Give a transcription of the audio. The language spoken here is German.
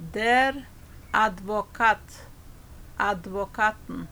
Der Advokat. Advokaten.